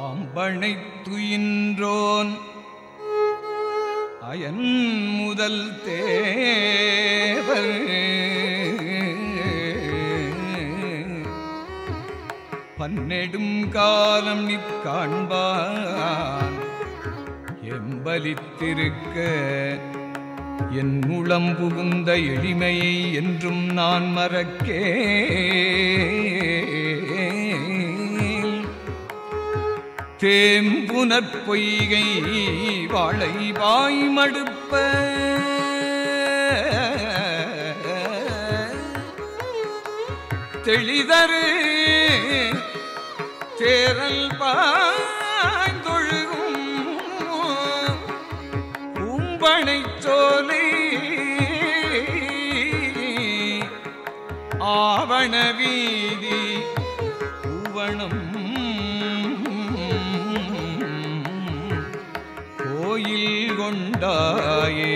ஆம்பனைத் துயின்றோன் iron முதல் தேவர். பன்னெடும் காலம் நிற்காண்பான். எம்பலித்திருக்க என் உளம் புகுந்த எளிமையை என்றும் நான் மறக்கே. தேம்புனற் பொய்கை வாழை வாய் மடுப்ப. தெளிதரு தேரல் பாய்ந்தொழுகும் உம்பனை சோலை ஆவண வீதி கொண்டாயே.